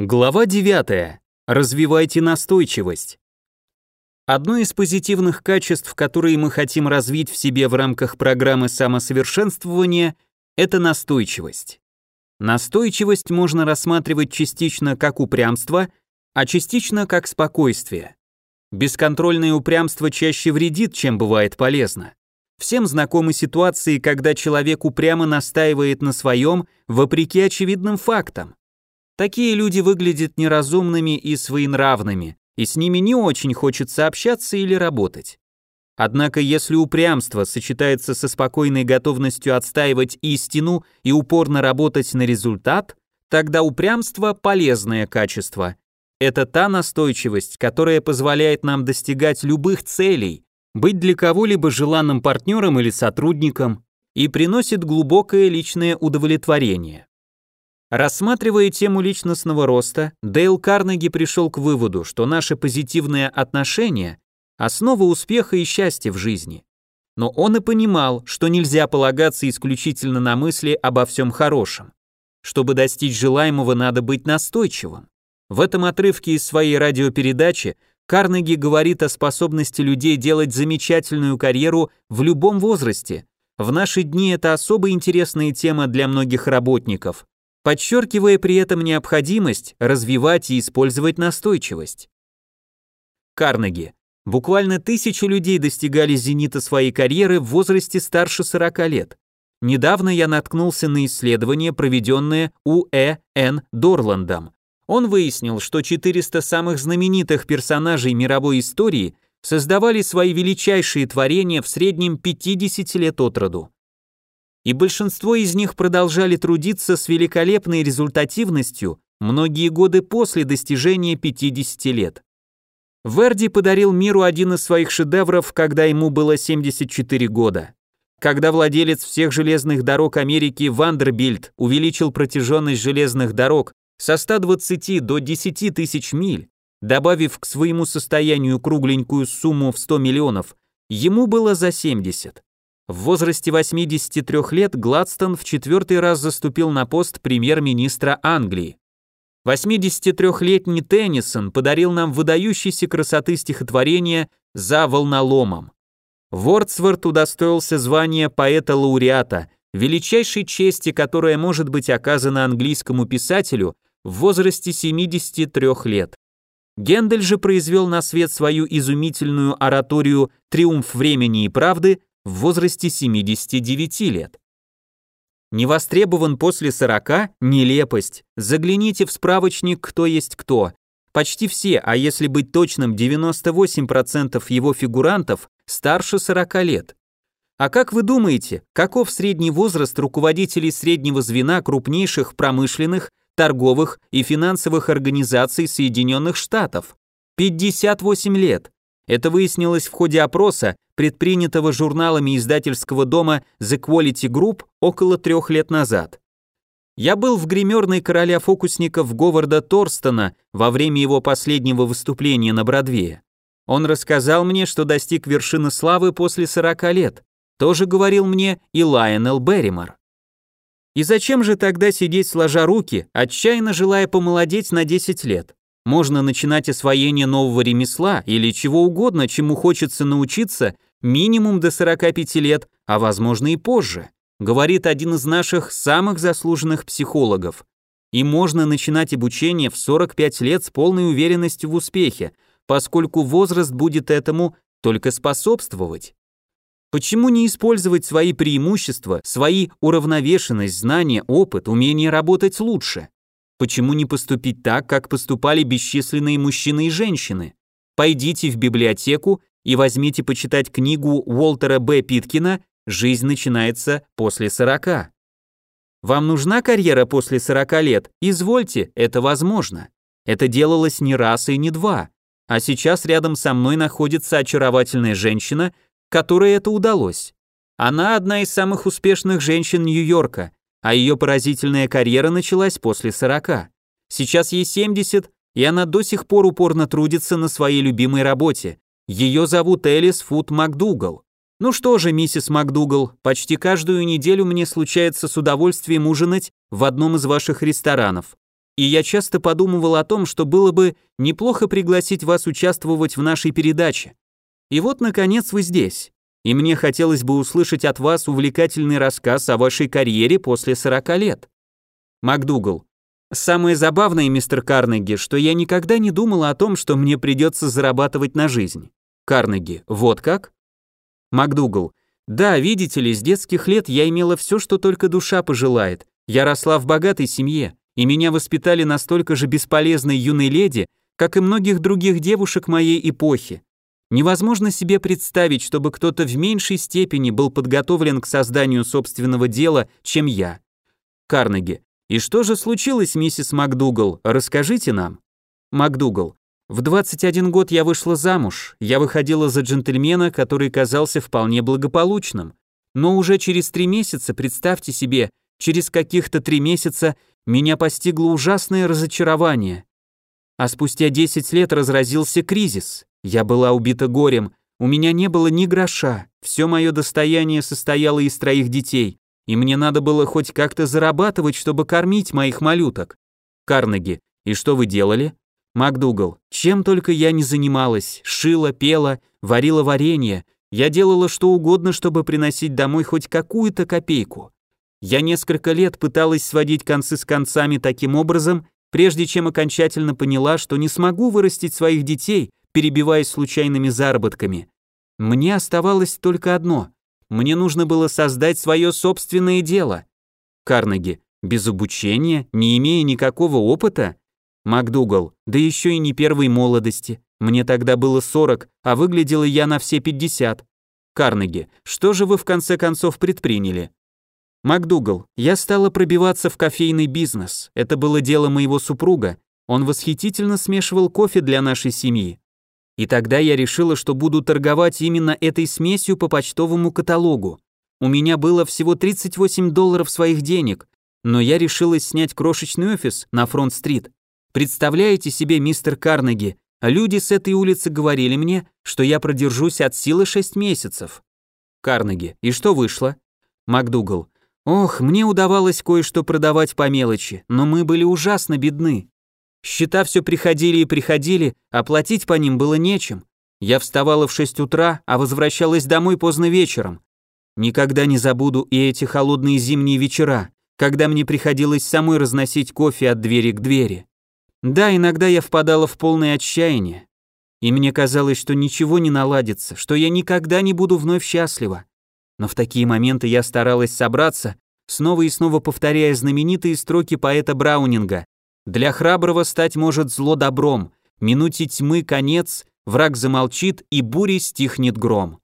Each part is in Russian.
Глава 9. Развивайте настойчивость. Одно из позитивных качеств, которые мы хотим развить в себе в рамках программы самосовершенствования, это настойчивость. Настойчивость можно рассматривать частично как упрямство, а частично как спокойствие. Бесконтрольное упрямство чаще вредит, чем бывает полезно. Всем знакомы ситуации, когда человек упрямо настаивает на своем, вопреки очевидным фактам. Такие люди выглядят неразумными и своенравными, и с ними не очень хочется общаться или работать. Однако если упрямство сочетается со спокойной готовностью отстаивать истину и упорно работать на результат, тогда упрямство – полезное качество. Это та настойчивость, которая позволяет нам достигать любых целей, быть для кого-либо желанным партнером или сотрудником и приносит глубокое личное удовлетворение. Рассматривая тему личностного роста, Дейл Карнеги пришел к выводу, что наше позитивное отношение – основа успеха и счастья в жизни. Но он и понимал, что нельзя полагаться исключительно на мысли обо всем хорошем. Чтобы достичь желаемого, надо быть настойчивым. В этом отрывке из своей радиопередачи Карнеги говорит о способности людей делать замечательную карьеру в любом возрасте. В наши дни это особо интересная тема для многих работников подчеркивая при этом необходимость развивать и использовать настойчивость. Карнеги. Буквально тысячи людей достигали зенита своей карьеры в возрасте старше 40 лет. Недавно я наткнулся на исследование, проведенное У.Э. Н. Дорландом. Он выяснил, что 400 самых знаменитых персонажей мировой истории создавали свои величайшие творения в среднем 50 лет от роду и большинство из них продолжали трудиться с великолепной результативностью многие годы после достижения 50 лет. Верди подарил миру один из своих шедевров, когда ему было 74 года. Когда владелец всех железных дорог Америки Вандербильд увеличил протяженность железных дорог со 120 до 10 тысяч миль, добавив к своему состоянию кругленькую сумму в 100 миллионов, ему было за 70. В возрасте 83 лет Гладстон в четвертый раз заступил на пост премьер-министра Англии. 83-летний Теннисон подарил нам выдающейся красоты стихотворение «За волноломом». Вордсворт удостоился звания поэта-лауреата, величайшей чести, которая может быть оказана английскому писателю в возрасте 73 лет. Гендель же произвел на свет свою изумительную ораторию «Триумф времени и правды» в возрасте 79 лет. Не востребован после 40 – нелепость. Загляните в справочник «Кто есть кто». Почти все, а если быть точным, 98% его фигурантов старше 40 лет. А как вы думаете, каков средний возраст руководителей среднего звена крупнейших промышленных, торговых и финансовых организаций Соединенных Штатов? 58 лет. Это выяснилось в ходе опроса, предпринятого журналами издательского дома The Quality Group около трех лет назад. Я был в гримерной короля фокусников Говарда Торстона во время его последнего выступления на Бродвее. Он рассказал мне, что достиг вершины славы после 40 лет. Тоже говорил мне и Лайонел Берримор. И зачем же тогда сидеть сложа руки, отчаянно желая помолодеть на 10 лет? Можно начинать освоение нового ремесла или чего угодно, чему хочется научиться, минимум до 45 лет, а возможно и позже, говорит один из наших самых заслуженных психологов. И можно начинать обучение в 45 лет с полной уверенностью в успехе, поскольку возраст будет этому только способствовать. Почему не использовать свои преимущества, свои уравновешенность, знания, опыт, умение работать лучше? Почему не поступить так, как поступали бесчисленные мужчины и женщины? Пойдите в библиотеку и возьмите почитать книгу Уолтера Б. Питкина «Жизнь начинается после 40». Вам нужна карьера после 40 лет? Извольте, это возможно. Это делалось не раз и не два. А сейчас рядом со мной находится очаровательная женщина, которой это удалось. Она одна из самых успешных женщин Нью-Йорка, а ее поразительная карьера началась после 40. Сейчас ей 70, и она до сих пор упорно трудится на своей любимой работе. Ее зовут Элис Фуд МакДугал. Ну что же, миссис МакДугал, почти каждую неделю мне случается с удовольствием ужинать в одном из ваших ресторанов. и я часто подумывал о том, что было бы неплохо пригласить вас участвовать в нашей передаче. И вот, наконец, вы здесь. И мне хотелось бы услышать от вас увлекательный рассказ о вашей карьере после 40 лет. МакДугал. Самое забавное, мистер Карнеги, что я никогда не думала о том, что мне придется зарабатывать на жизнь. Карнеги. Вот как? МакДугал. Да, видите ли, с детских лет я имела все, что только душа пожелает. Я росла в богатой семье и меня воспитали настолько же бесполезной юной леди, как и многих других девушек моей эпохи. Невозможно себе представить, чтобы кто-то в меньшей степени был подготовлен к созданию собственного дела, чем я. Карнеги. И что же случилось, миссис МакДугал? Расскажите нам. МакДугал. В 21 год я вышла замуж. Я выходила за джентльмена, который казался вполне благополучным. Но уже через три месяца, представьте себе, через каких-то три месяца меня постигло ужасное разочарование. А спустя 10 лет разразился кризис. Я была убита горем, у меня не было ни гроша, все мое достояние состояло из троих детей, и мне надо было хоть как-то зарабатывать, чтобы кормить моих малюток. Карнеги, и что вы делали? МакДугал, чем только я не занималась, шила, пела, варила варенье, я делала что угодно, чтобы приносить домой хоть какую-то копейку. Я несколько лет пыталась сводить концы с концами таким образом, прежде чем окончательно поняла, что не смогу вырастить своих детей, перебиваясь случайными заработками. Мне оставалось только одно. Мне нужно было создать свое собственное дело. Карнеги. Без обучения, не имея никакого опыта? МакДугал. Да еще и не первой молодости. Мне тогда было 40, а выглядела я на все 50. Карнеги. Что же вы в конце концов предприняли? МакДугал, я стала пробиваться в кофейный бизнес. Это было дело моего супруга. Он восхитительно смешивал кофе для нашей семьи. И тогда я решила, что буду торговать именно этой смесью по почтовому каталогу. У меня было всего 38 долларов своих денег, но я решила снять крошечный офис на Фронт-стрит. Представляете себе, мистер Карнеги, люди с этой улицы говорили мне, что я продержусь от силы 6 месяцев. Карнеги, и что вышло? МакДугал, Ох, мне удавалось кое-что продавать по мелочи, но мы были ужасно бедны. Счета все приходили и приходили, а платить по ним было нечем. Я вставала в 6 утра, а возвращалась домой поздно вечером. Никогда не забуду и эти холодные зимние вечера, когда мне приходилось самой разносить кофе от двери к двери. Да, иногда я впадала в полное отчаяние. И мне казалось, что ничего не наладится, что я никогда не буду вновь счастлива. Но в такие моменты я старалась собраться, снова и снова повторяя знаменитые строки поэта Браунинга «Для храброго стать может зло добром, минуте тьмы конец, враг замолчит и бури стихнет гром».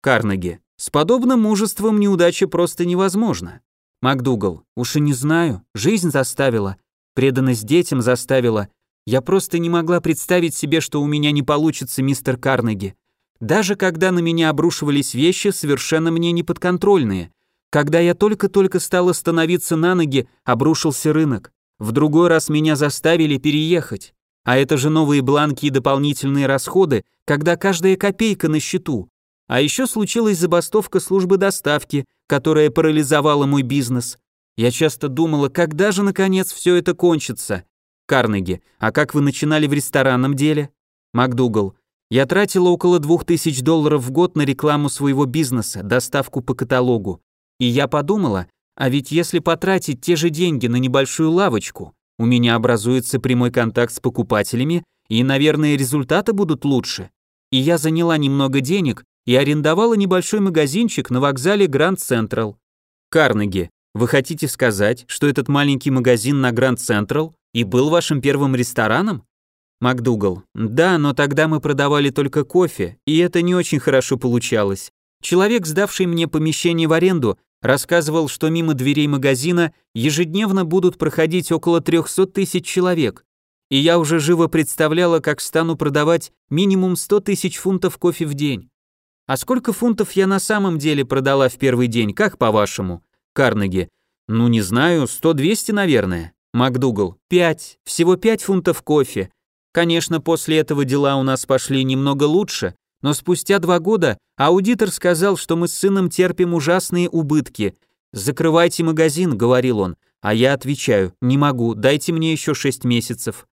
Карнеги. С подобным мужеством неудача просто невозможна. МакДугал. Уж и не знаю, жизнь заставила, преданность детям заставила. Я просто не могла представить себе, что у меня не получится, мистер Карнеги. Даже когда на меня обрушивались вещи, совершенно мне неподконтрольные. Когда я только-только стала становиться на ноги, обрушился рынок. В другой раз меня заставили переехать. А это же новые бланки и дополнительные расходы, когда каждая копейка на счету. А еще случилась забастовка службы доставки, которая парализовала мой бизнес. Я часто думала, когда же наконец все это кончится. Карнеги, а как вы начинали в ресторанном деле? МакДугал, я тратила около 2000 долларов в год на рекламу своего бизнеса, доставку по каталогу. И я подумала, а ведь если потратить те же деньги на небольшую лавочку, у меня образуется прямой контакт с покупателями, и, наверное, результаты будут лучше. И я заняла немного денег и арендовала небольшой магазинчик на вокзале Гранд Централ. Карнеги, вы хотите сказать, что этот маленький магазин на Гранд Централ и был вашим первым рестораном? МакДугал. Да, но тогда мы продавали только кофе, и это не очень хорошо получалось. Человек, сдавший мне помещение в аренду, рассказывал, что мимо дверей магазина ежедневно будут проходить около 300 тысяч человек. И я уже живо представляла, как стану продавать минимум 100 тысяч фунтов кофе в день. А сколько фунтов я на самом деле продала в первый день, как по-вашему? Карнеги. Ну не знаю, 100-200, наверное. МакДугал. 5. Всего 5 фунтов кофе. Конечно, после этого дела у нас пошли немного лучше, но спустя два года аудитор сказал, что мы с сыном терпим ужасные убытки. «Закрывайте магазин», — говорил он, А я отвечаю, не могу, дайте мне еще шесть месяцев.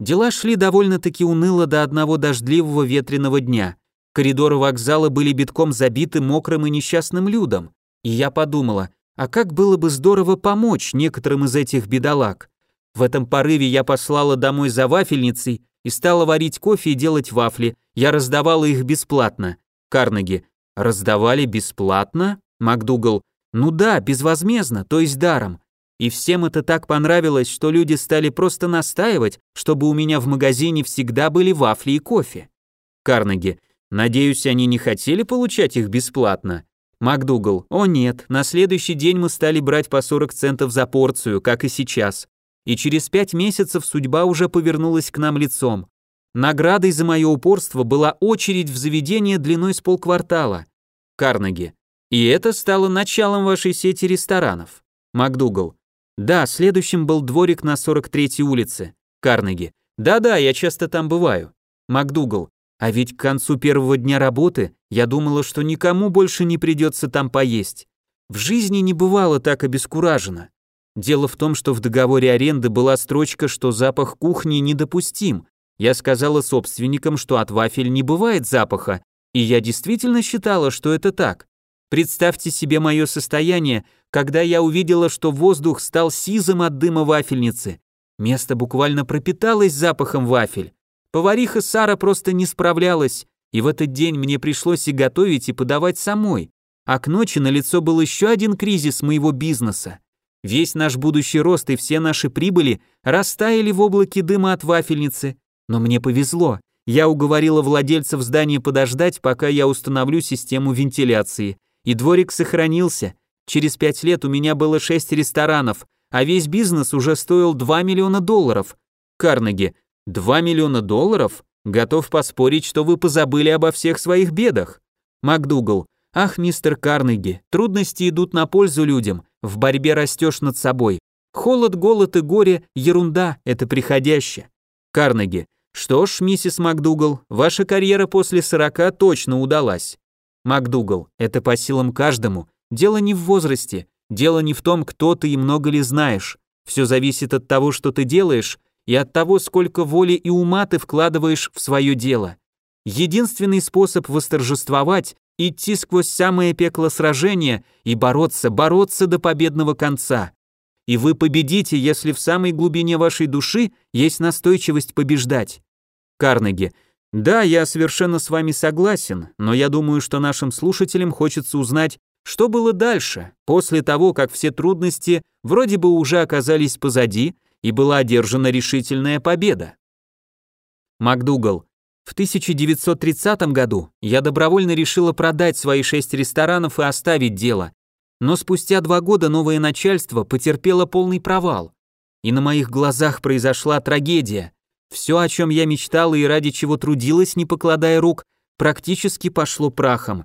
Дела шли довольно-таки уныло до одного дождливого ветреного дня. Коридоры вокзала были битком забиты мокрым и несчастным людом. И я подумала, а как было бы здорово помочь некоторым из этих бедолаг. В этом порыве я послала домой за вафельницей и стала варить кофе и делать вафли. Я раздавала их бесплатно. Карнеги. Раздавали бесплатно? МакДугал. Ну да, безвозмездно, то есть даром. И всем это так понравилось, что люди стали просто настаивать, чтобы у меня в магазине всегда были вафли и кофе. Карнеги. Надеюсь, они не хотели получать их бесплатно. МакДугал. О нет, на следующий день мы стали брать по 40 центов за порцию, как и сейчас. И через пять месяцев судьба уже повернулась к нам лицом. Наградой за мое упорство была очередь в заведение длиной с полквартала. Карнеги. И это стало началом вашей сети ресторанов. МакДугал. Да, следующим был дворик на 43-й улице. Карнеги. Да-да, я часто там бываю. МакДугал. А ведь к концу первого дня работы я думала, что никому больше не придется там поесть. В жизни не бывало так обескуражено. Дело в том, что в договоре аренды была строчка, что запах кухни недопустим. Я сказала собственникам, что от вафель не бывает запаха, и я действительно считала, что это так. Представьте себе мое состояние, когда я увидела, что воздух стал сизым от дыма вафельницы. Место буквально пропиталось запахом вафель. Повариха Сара просто не справлялась, и в этот день мне пришлось и готовить, и подавать самой. А к ночи на лицо был еще один кризис моего бизнеса. Весь наш будущий рост и все наши прибыли растаяли в облаке дыма от вафельницы. Но мне повезло. Я уговорила владельцев здания подождать, пока я установлю систему вентиляции. И дворик сохранился. Через пять лет у меня было шесть ресторанов, а весь бизнес уже стоил 2 миллиона долларов. Карнеги, Два миллиона долларов? Готов поспорить, что вы позабыли обо всех своих бедах. МакДугал. Ах, мистер Карнеги, трудности идут на пользу людям, в борьбе растешь над собой. Холод, голод и горе – ерунда, это приходящее. Карнеги. Что ж, миссис МакДугал, ваша карьера после 40 точно удалась. МакДугал. Это по силам каждому. Дело не в возрасте, дело не в том, кто ты и много ли знаешь. Все зависит от того, что ты делаешь, и от того, сколько воли и ума ты вкладываешь в свое дело. Единственный способ восторжествовать – идти сквозь самое пекло сражения и бороться, бороться до победного конца. И вы победите, если в самой глубине вашей души есть настойчивость побеждать. Карнеги. Да, я совершенно с вами согласен, но я думаю, что нашим слушателям хочется узнать, что было дальше, после того, как все трудности вроде бы уже оказались позади, и была одержана решительная победа. МакДугал. В 1930 году я добровольно решила продать свои шесть ресторанов и оставить дело, но спустя два года новое начальство потерпело полный провал. И на моих глазах произошла трагедия. Все, о чем я мечтала и ради чего трудилась, не покладая рук, практически пошло прахом.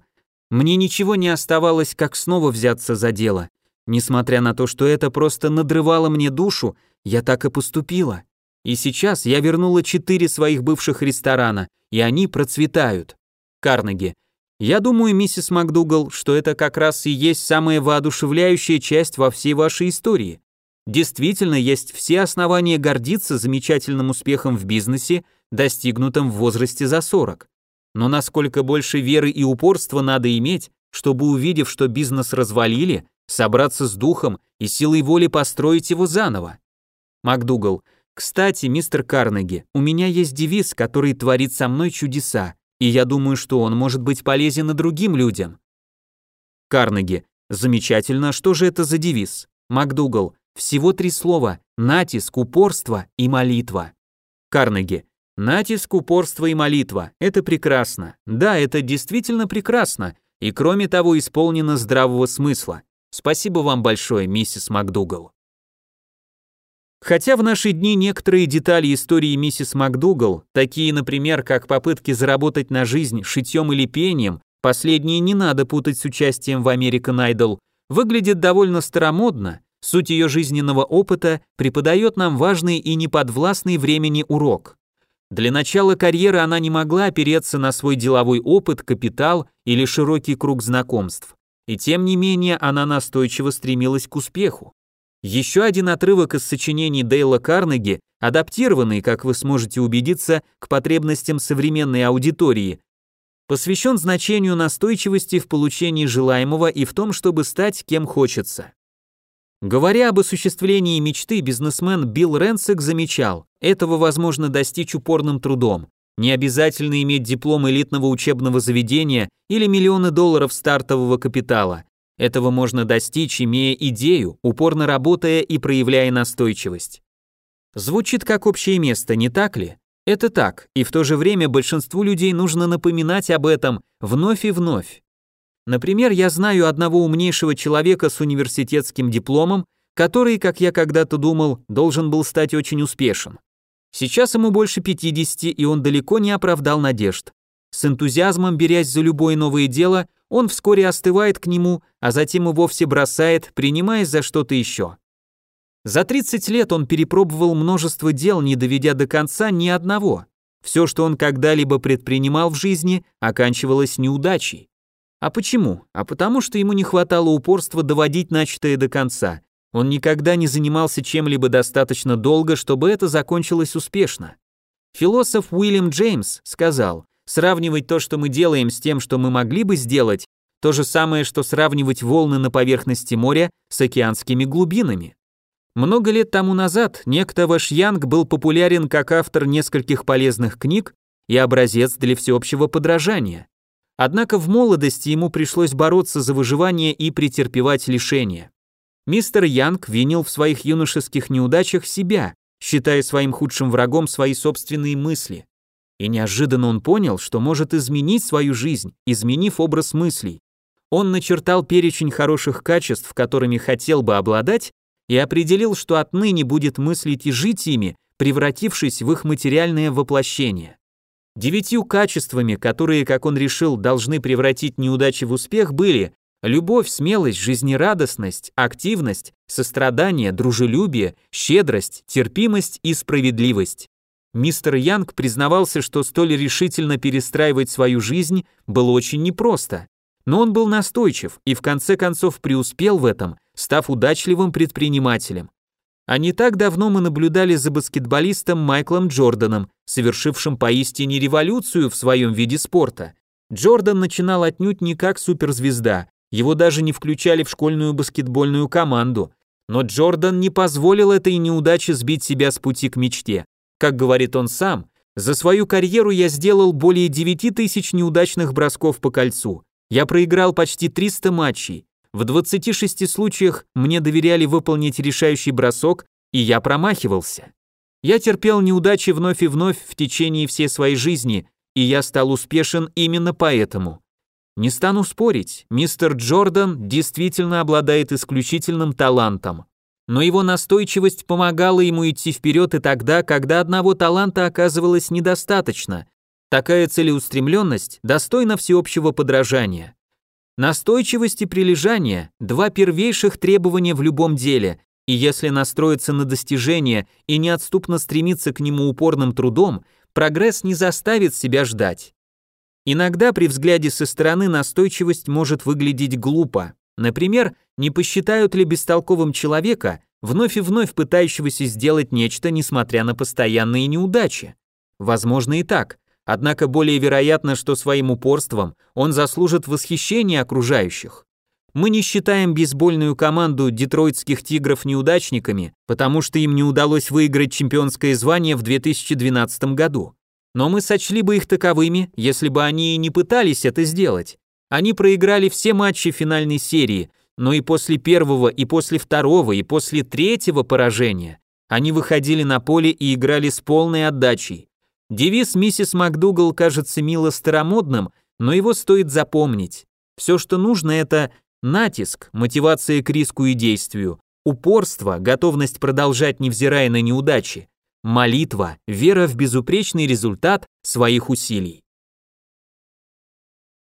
Мне ничего не оставалось, как снова взяться за дело. Несмотря на то, что это просто надрывало мне душу, я так и поступила. И сейчас я вернула четыре своих бывших ресторана, и они процветают. Карнеги. Я думаю, миссис МакДугал, что это как раз и есть самая воодушевляющая часть во всей вашей истории. Действительно, есть все основания гордиться замечательным успехом в бизнесе, достигнутым в возрасте за 40. Но насколько больше веры и упорства надо иметь, чтобы, увидев, что бизнес развалили, собраться с духом и силой воли построить его заново. МакДугал. Кстати, мистер Карнеги, у меня есть девиз, который творит со мной чудеса, и я думаю, что он может быть полезен и другим людям. Карнеги. Замечательно, что же это за девиз? МакДугал. Всего три слова: натиск, упорство и молитва. Карнеги. Натиск, упорство и молитва. Это прекрасно. Да, это действительно прекрасно. И кроме того, исполнено здравого смысла. Спасибо вам большое, миссис МакДугал. Хотя в наши дни некоторые детали истории миссис МакДугал, такие, например, как попытки заработать на жизнь шитьем или пением, последние не надо путать с участием в American Idol, выглядят довольно старомодно, суть ее жизненного опыта преподает нам важный и неподвластный времени урок. Для начала карьеры она не могла опереться на свой деловой опыт, капитал или широкий круг знакомств. И тем не менее она настойчиво стремилась к успеху. Еще один отрывок из сочинений Дейла Карнеги, адаптированный, как вы сможете убедиться, к потребностям современной аудитории, посвящен значению настойчивости в получении желаемого и в том, чтобы стать кем хочется. Говоря об осуществлении мечты, бизнесмен Билл Ренсек замечал, этого возможно достичь упорным трудом. Не обязательно иметь диплом элитного учебного заведения или миллионы долларов стартового капитала. Этого можно достичь, имея идею, упорно работая и проявляя настойчивость. Звучит как общее место, не так ли? Это так, и в то же время большинству людей нужно напоминать об этом вновь и вновь. Например, я знаю одного умнейшего человека с университетским дипломом, который, как я когда-то думал, должен был стать очень успешен. Сейчас ему больше 50, и он далеко не оправдал надежд. С энтузиазмом берясь за любое новое дело, он вскоре остывает к нему, а затем и вовсе бросает, принимаясь за что-то еще. За 30 лет он перепробовал множество дел, не доведя до конца ни одного. Все, что он когда-либо предпринимал в жизни, оканчивалось неудачей. А почему? А потому что ему не хватало упорства доводить начатое до конца. Он никогда не занимался чем-либо достаточно долго, чтобы это закончилось успешно. Философ Уильям Джеймс сказал, сравнивать то, что мы делаем, с тем, что мы могли бы сделать, то же самое, что сравнивать волны на поверхности моря с океанскими глубинами. Много лет тому назад некто Ваш Янг был популярен как автор нескольких полезных книг и образец для всеобщего подражания. Однако в молодости ему пришлось бороться за выживание и претерпевать лишения. Мистер Янг винил в своих юношеских неудачах себя, считая своим худшим врагом свои собственные мысли. И неожиданно он понял, что может изменить свою жизнь, изменив образ мыслей. Он начертал перечень хороших качеств, которыми хотел бы обладать, и определил, что отныне будет мыслить и жить ими, превратившись в их материальное воплощение. Девятью качествами, которые, как он решил, должны превратить неудачи в успех, были любовь, смелость, жизнерадостность, активность, сострадание, дружелюбие, щедрость, терпимость и справедливость. Мистер Янг признавался, что столь решительно перестраивать свою жизнь было очень непросто, но он был настойчив и в конце концов преуспел в этом, став удачливым предпринимателем. А не так давно мы наблюдали за баскетболистом Майклом Джорданом, совершившим поистине революцию в своем виде спорта. Джордан начинал отнюдь не как суперзвезда, его даже не включали в школьную баскетбольную команду. Но Джордан не позволил этой неудаче сбить себя с пути к мечте. Как говорит он сам, за свою карьеру я сделал более 9 тысяч неудачных бросков по кольцу. Я проиграл почти 300 матчей. В 26 случаях мне доверяли выполнить решающий бросок, и я промахивался. Я терпел неудачи вновь и вновь в течение всей своей жизни, и я стал успешен именно поэтому. Не стану спорить, мистер Джордан действительно обладает исключительным талантом. Но его настойчивость помогала ему идти вперед и тогда, когда одного таланта оказывалось недостаточно. Такая целеустремленность достойна всеобщего подражания. Настойчивость и прилежание – два первейших требования в любом деле, и если настроиться на достижение и неотступно стремиться к нему упорным трудом, прогресс не заставит себя ждать. Иногда при взгляде со стороны настойчивость может выглядеть глупо. Например, не посчитают ли бестолковым человека, вновь и вновь пытающегося сделать нечто, несмотря на постоянные неудачи? Возможно и так, Однако более вероятно, что своим упорством он заслужит восхищение окружающих. Мы не считаем бейсбольную команду детройтских тигров неудачниками, потому что им не удалось выиграть чемпионское звание в 2012 году. Но мы сочли бы их таковыми, если бы они и не пытались это сделать. Они проиграли все матчи финальной серии, но и после первого, и после второго, и после третьего поражения они выходили на поле и играли с полной отдачей. Девиз миссис МакДугал кажется мило старомодным, но его стоит запомнить. Все, что нужно, это натиск, мотивация к риску и действию, упорство, готовность продолжать, невзирая на неудачи, молитва, вера в безупречный результат своих усилий.